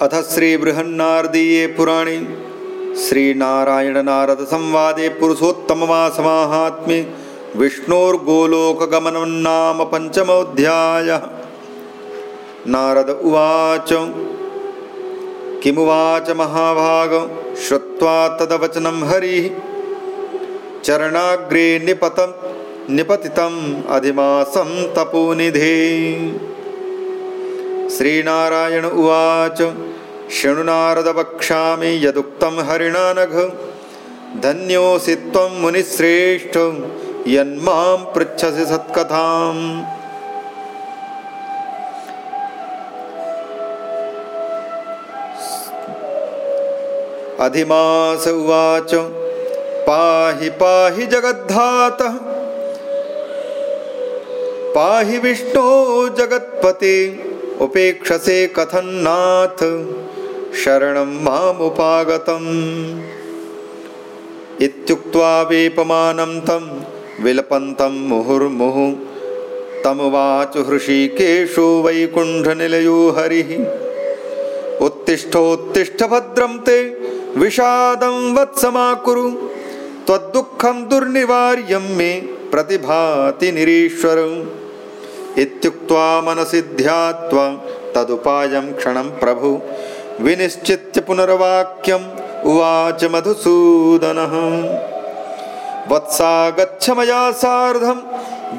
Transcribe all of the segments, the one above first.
अथ श्रीबृहन्नारदीये पुराणे श्रीनारायणनारदसंवादे पुरुषोत्तममासमाहात्म्ये विष्णोर्गोलोकगमनं नाम पञ्चमोऽध्यायः नारद उवाच। किमुवाच महाभाग? श्रुत्वा तदवचनं हरिः। चरणाग्रे निपतं निपतितम् अधिमासं तपोनिधे श्रीनारायण उवाच शृणुनारद वक्ष्यामि यदुक्तं हरिणा नघ धन्योऽसि त्वं मुनिश्रेष्ठ यन्मां पृच्छसि सत्कथाम्। अधिमास उवाच पाहि पाहि जगद्धातः पाहि विष्णो जगत्पते उपेक्षसे कथन्नाथ। शरणं मामुपागतम्। इत्युक्त्वा वेपमानं तं विलपन्तं मुहुर्मुहुः। तमुवाच हृषीकेशो वैकुण्ठनिलयो हरिः। उत्तिष्ठोत्तिष्ठ भद्रं ते विषादं वत्समाकुरु। त्वद्दुःखं दुर्निवार्यं मे प्रतिभाति निरीश्वरम् इत्युक्त्वा मनसि ध्यात्वा तदुपायं क्षणं प्रभु। विनिश्चित्य पुनर्वाक्यम् उवाच मधुसूदनः। वत्सा गच्छ मया सार्धं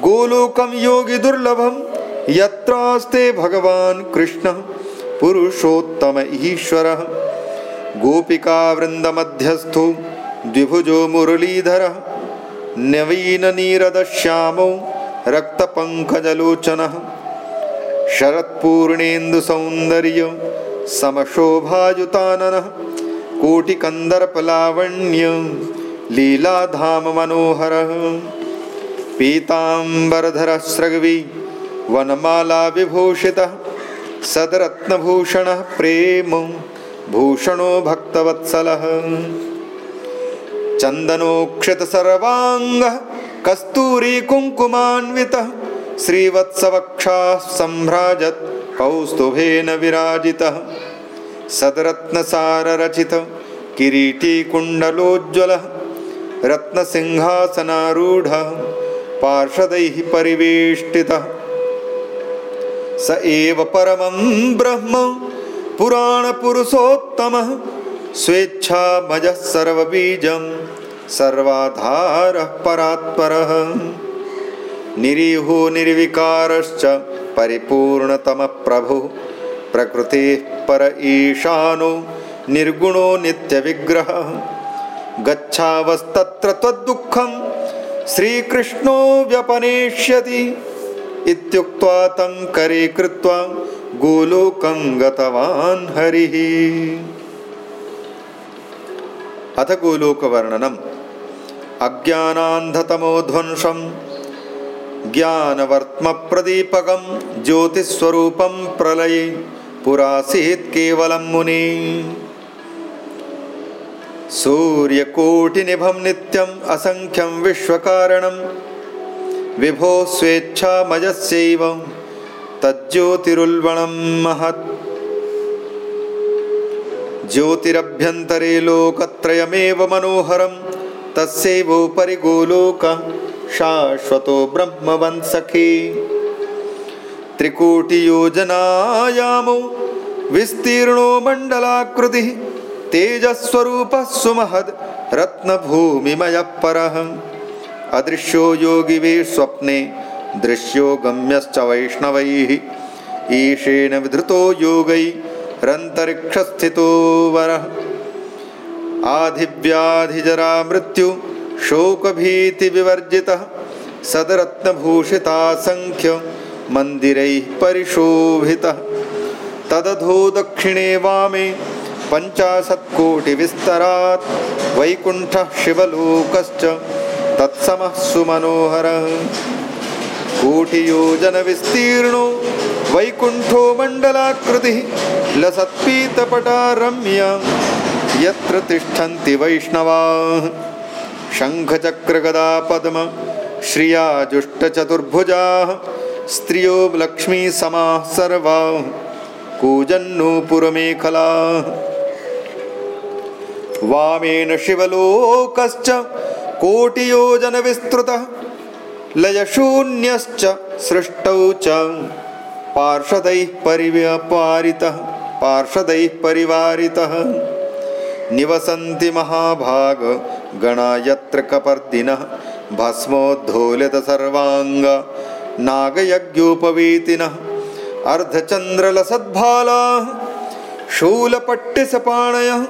गोलोकं योगिदुर्लभं यत्रास्ते भगवान् कृष्णः पुरुषोत्तम ईश्वरः। गोपिकावृन्दमध्यस्थो द्विभुजो मुरलीधरः नवीननीरदश्यामो रक्तपङ्कजलोचनः शरत्पूर्णेन्दुसौन्दर्य समशोभायुताननः कोटिकन्दर्पलावण्य लीलाधाममनोहरः पीताम्बरधरः स्रग्वी वनमालाविभूषितः सदरत्नभूषणः प्रेम भूषणो भक्तवत्सलः चन्दनोक्षितसर्वाङ्गः कस्तूरीकुङ्कुमान्वितः श्रीवत्सवक्षाः सम्भ्राजत् कौस्तुभेन विराजितः। सद्रत्नसाररचित किरीटीकुण्डलोज्ज्वलः रत्नसिंहासनारूढः पार्षदैः परिवेष्टितः। स एव परमं ब्रह्म पुराणपुरुषोत्तमः स्वेच्छामजः सर्वबीजं सर्वाधारः परात्परः। निरीहो निर्विकारश्च परिपूर्णतमः प्रभुः प्रकृतेः पर ईशानो निर्गुणो नित्यविग्रहः। गच्छावस्तत्र त्वद्दुःखं श्रीकृष्णो व्यपनेष्यति। इत्युक्त्वा तं करे कृत्वा गोलोकं गतवान् हरिः। अथ गोलोकवर्णनम् अज्ञानान्धतमोध्वंसं ज्ञानवर्त्मप्रदीपकं ज्योतिस्वरूपं प्रलये पुरासीत् केवलं मुनि। सूर्यकोटिनिभं नित्यम् असङ्ख्यं विश्वकारणं विभो स्वेच्छामयस्यैव तज्ज्योतिरुल्बणं महत्। ज्योतिरभ्यन्तरे लोकत्रयमेव मनोहरं तस्यैवोपरि गोलोक शाश्वतो ब्रह्मवंसखी। त्रिकोटियोजनायामो विस्तीर्णो मण्डलाकृतिः तेजस्वरूपः सुमहद् रत्नभूमिमयः परः अदृश्यो योगिवे स्वप्ने दृश्यो गम्यश्च वैष्णवैः। ईशेन विधृतो योगैरन्तरिक्षस्थितो वरः आधिव्याधिजरा मृत्यु शोकभीतिविवर्जितः सदरत्नभूषितासङ्ख्य मन्दिरैः परिशोभितः। तदधो दक्षिणे वामे पञ्चाशत्कोटिविस्तरात् वैकुण्ठः शिवलोकश्च तत्समः सुमनोहरः। कोटियोजनविस्तीर्णो वैकुण्ठो मण्डलाकृतिः लसत्पीतपटा रम्या यत्र तिष्ठन्ति वैष्णवाः। शङ्खचक्रगदापद्म श्रियाजुष्टचतुर्भुजाः स्त्रियो लक्ष्मीसमाः सर्वाः कूजन्नूपुरमेखला वामेन शिवलोकश्च कोटियोजनविस्तृतः लयशून्यश्च सृष्टौ च। पार्षदैः परिव्यापारितः पार्षदैः परिवारितः निवसन्ति महाभागगणा यत्र कपर्दिनः भस्मोद्धोलितसर्वाङ्ग नागयज्ञोपवीतिनः अर्धचन्द्रलसद्भालाः शूलपट्टिसपाणयः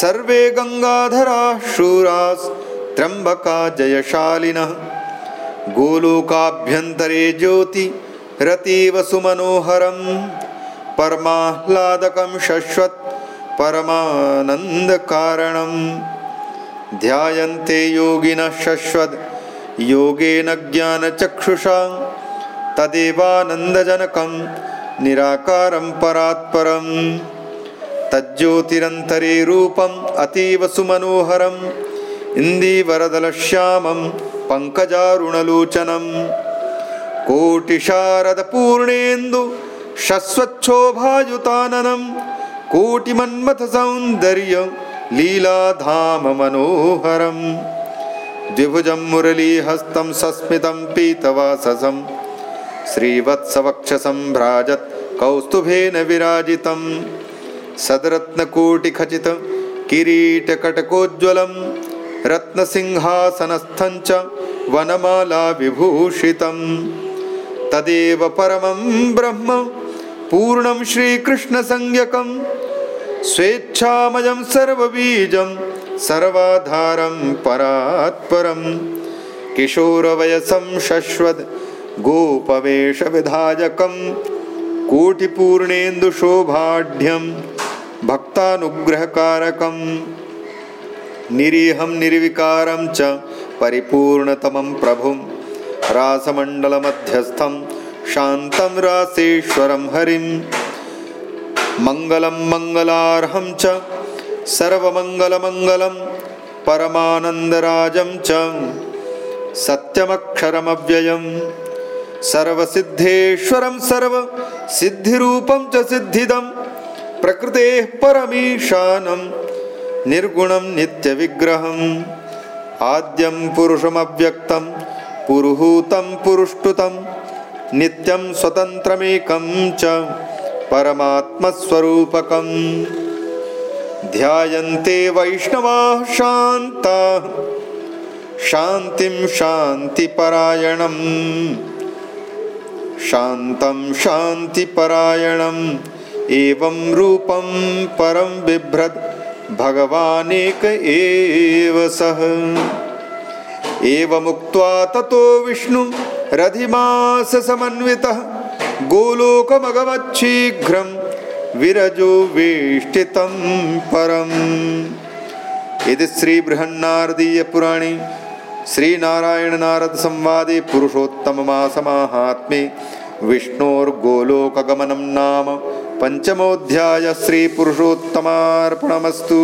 सर्वे गङ्गाधराः शूरास्त्र्यम्बका जयशालिनः गोलोकाभ्यन्तरे ज्योति रतीव सुमनोहरं परमाह्लादकं शश्वत् परमानन्दकारणं। ध्यायन्ते योगिनः शश्वद् योगेन ज्ञानचक्षुषा तदेवानन्दजनकं निराकारं परात्परं। तज्ज्योतिरन्तरे रूपम् अतीव सुमनोहरम् इन्दीवरदलश्यामं पङ्कजारुणलोचनं कोटिशारदपूर्णेन्दु शश्वच्छोभायुताननं कोटिमन्मथसौन्दर्य लीलाधाममनोहरं द्विभुजं मुरलीहस्तं सस्मितं पीतवाससं श्रीवत्सवक्षसम्भ्राजत् कौस्तुभेन विराजितं सदरत्नकोटिखचित किरीटकटकोज्ज्वलम्। रत्नसिंहासनस्थञ्च वनमालाविभूषितं तदेव परमं ब्रह्म पूर्णं श्रीकृष्णसंज्ञकं स्वेच्छामयं सर्वबीजं सर्वाधारं परात्परं किशोरवयसं शश्वद् गोपवेशविधायकं कोटिपूर्णेन्दुशोभाढ्यं भक्तानुग्रहकारकम्। निरीहं निर्विकारं च परिपूर्णतमं प्रभुं रासमण्डलमध्यस्थं शान्तं रासेश्वरं हरिं। मङ्गलं मङ्गलार्हं च सर्वमङ्गलमङ्गलं परमानन्दराजं च। सत्यमक्षरमव्ययं सर्वसिद्धेश्वरं सर्वसिद्धिरूपं च सिद्धिदं प्रकृतेः परमीशानम् निर्गुणं नित्यविग्रहम्। आद्यं पुरुषमव्यक्तं पुरुहूतं पुरुष्टुतं नित्यं स्वतन्त्रमेकं च परमात्मस्वरूपकम्। ध्यायन्ते वैष्णवाः शान्ताः। शान्तिं शान्तिपरायणम्। शान्तं शान्तिपरायणम्। एवं रूपं परं बिभ्रद् भगवानेक एव सः। एवमुक्त्वा ततो विष्णु रधिमाससमन्वितः गोलोकमगमच्छीघ्रं विरजो वेष्टितं परम्। इति श्रीबृहन्नारदीयपुराणे श्रीनारायणनारदसंवादे पुरुषोत्तममासमाहात्म्ये विष्णोर्गोलोकगमनं नाम पञ्चमोऽध्याय श्रीपुरुषोत्तमार्पणमस्तु